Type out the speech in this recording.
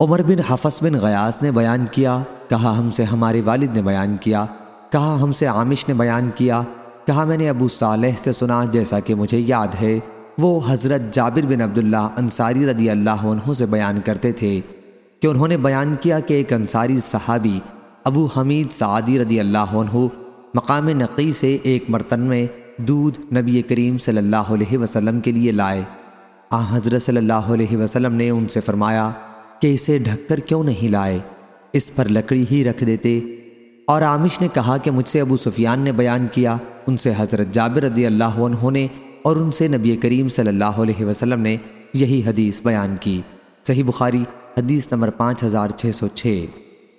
عمر بن حفظ بن غیاس نے بیان کیا، کہا ہم سے ہمارے والد نے بیان کیا، کہا ہم سے عامش نے بیان کیا، کہا میں نے ابو صالح سے سنا جیسا کہ مجھے یاد ہے۔ وہ حضرت جابر بن عبداللہ انصاری رضی اللہ عنہ سے بیان کرتے تھے کہ انہوں نے بیان کیا کہ ایک انصاری صحابی ابو حمید سعادی رضی اللہ عنہ مقام نقی سے ایک مرتن میں دودھ نبی کریم صلی اللہ علیہ وسلم کے لیے لائے۔ آ حضرت صلی اللہ علیہ وسلم نے ان سے فرمایا کہ اسے ڈھک کر کیوں نہیں لائے؟ اس پر لکڑی ہی رکھ دیتے۔ اور عامش نے کہا کہ مجھ سے ابو سفیان نے بیان کیا۔ ان سے حضرت جابر رضی اللہ عنہ نے اور ان سے نبی کریم صلی اللہ علیہ وسلم نے یہی حدیث بیان کی۔ صحیح بخاری حدیث نمبر پانچ ہزار چھ سو چھ۔